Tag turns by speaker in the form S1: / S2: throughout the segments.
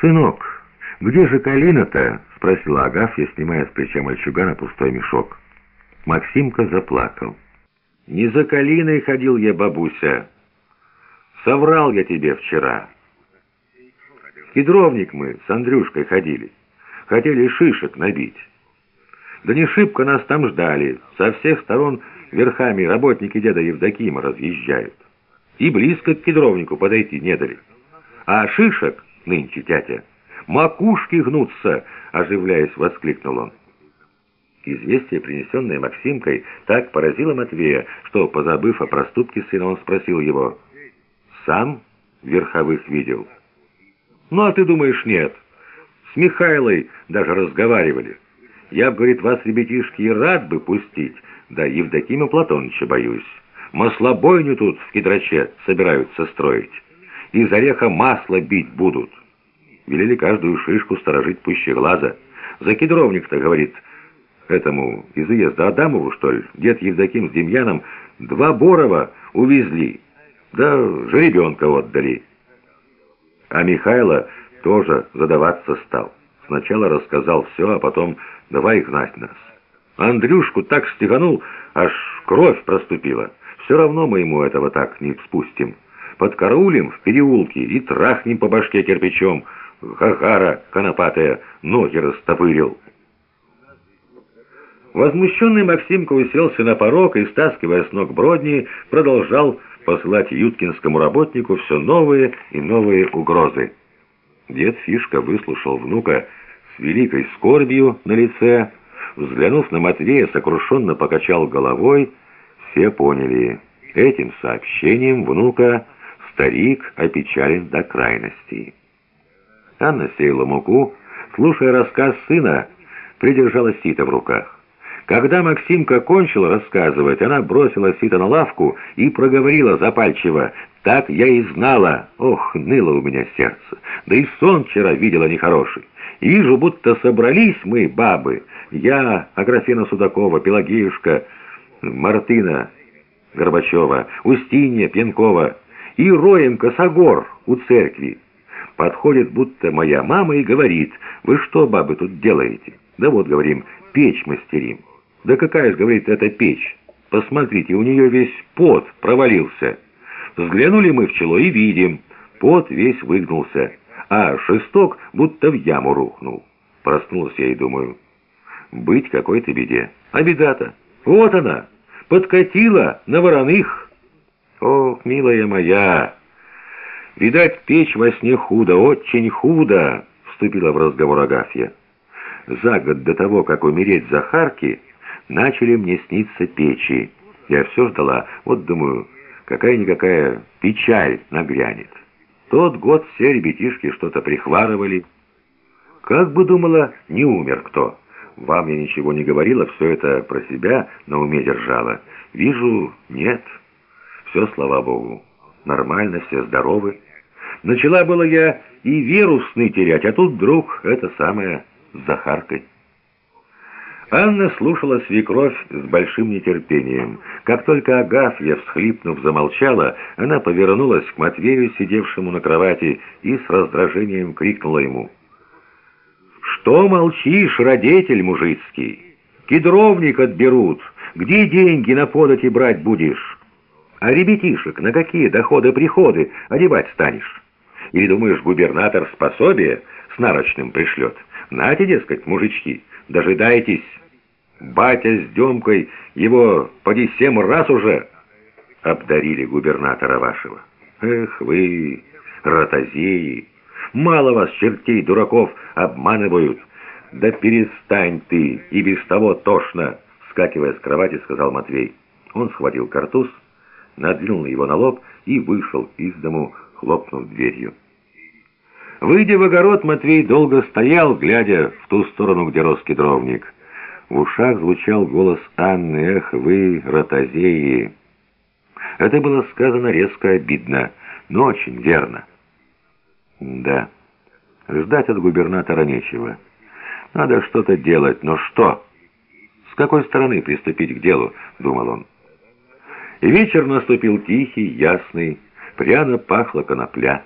S1: «Сынок, где же Калина-то?» — спросила Агафья, снимая с плеча мальчугана пустой мешок. Максимка заплакал. «Не за Калиной ходил я, бабуся. Соврал я тебе вчера. Кедровник мы с Андрюшкой ходили. Хотели шишек набить. Да не шибко нас там ждали. Со всех сторон верхами работники деда Евдокима разъезжают. И близко к кедровнику подойти не дали. А шишек нынче, тятя, макушки гнутся, оживляясь, воскликнул он. Известие, принесенное Максимкой, так поразило Матвея, что, позабыв о проступке сына, он спросил его, «Сам верховых видел?» «Ну, а ты думаешь, нет. С Михайлой даже разговаривали. Я, говорит, вас, ребятишки, и рад бы пустить, да Евдокима Платоныча боюсь. Маслобойню тут в Кедраче собираются строить. Из ореха масло бить будут. Велели каждую шишку сторожить пуще глаза. За кедровник-то, говорит, этому из уезда Адамову, что ли, дед Евдоким с Демьяном два Борова увезли, да жеребенка отдали. А Михайло тоже задаваться стал. Сначала рассказал все, а потом давай гнать нас. Андрюшку так стеганул, аж кровь проступила. Все равно мы ему этого так не спустим. Подкараулим в переулке и трахнем по башке кирпичом. Гагара конопатая ноги растопырил. Возмущенный Максимка уселся на порог и, стаскивая с ног бродни, продолжал посылать юткинскому работнику все новые и новые угрозы. Дед Фишка выслушал внука с великой скорбью на лице, взглянув на Матвея, сокрушенно покачал головой. Все поняли, этим сообщением внука старик опечален до крайности. Анна сеяла муку, слушая рассказ сына, придержала сито в руках. Когда Максимка кончил рассказывать, она бросила сито на лавку и проговорила запальчиво. «Так я и знала! Ох, ныло у меня сердце! Да и сон вчера видела нехороший. Вижу, будто собрались мы, бабы. Я, Аграфена Судакова, Пелагеюшка, Мартына Горбачева, Устинья Пьянкова и роем Косогор у церкви. Подходит будто моя мама и говорит, «Вы что, бабы, тут делаете?» «Да вот, говорим, печь мастерим». «Да какая же, — говорит, — это печь? Посмотрите, у нее весь пот провалился». Взглянули мы в чело и видим, пот весь выгнулся, а шесток будто в яму рухнул. Проснулся я и думаю, быть какой-то беде. А беда-то, вот она, подкатила на вороных. Ох, милая моя, видать, печь во сне худо, очень худо, вступила в разговор Агафья. За год до того, как умереть Захарки, начали мне сниться печи. Я все ждала, вот думаю, какая-никакая печаль нагрянет. Тот год все ребятишки что-то прихварывали. Как бы думала, не умер кто. Вам я ничего не говорила, все это про себя на уме держала. Вижу, нет. Все, слава богу, нормально, все здоровы. Начала было я и веру сны терять, а тут вдруг это самое с Захаркой. Анна слушала свекровь с большим нетерпением. Как только Агафья, всхлипнув, замолчала, она повернулась к Матвею, сидевшему на кровати, и с раздражением крикнула ему. «Что молчишь, родитель мужицкий? Кедровник отберут. Где деньги на подати брать будешь? А ребятишек на какие доходы-приходы одевать станешь? Или думаешь, губернатор способие с нарочным пришлет? Нате, дескать, мужички, дожидайтесь». Батя с Демкой его поди семь раз уже обдарили губернатора вашего. Эх вы, ротозеи, мало вас, чертей, дураков, обманывают. Да перестань ты, и без того тошно, скакивая с кровати, сказал Матвей. Он схватил картуз, надвинул его на лоб и вышел из дому, хлопнув дверью. Выйдя в огород, Матвей долго стоял, глядя в ту сторону, где рос кедровник. В ушах звучал голос Анны «Эх, вы, ротозеи!» Это было сказано резко обидно, но очень верно. Да, ждать от губернатора нечего. Надо что-то делать, но что? С какой стороны приступить к делу, думал он. И вечер наступил тихий, ясный, пряно пахло конопля.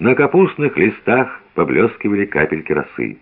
S1: На капустных листах поблескивали капельки росы.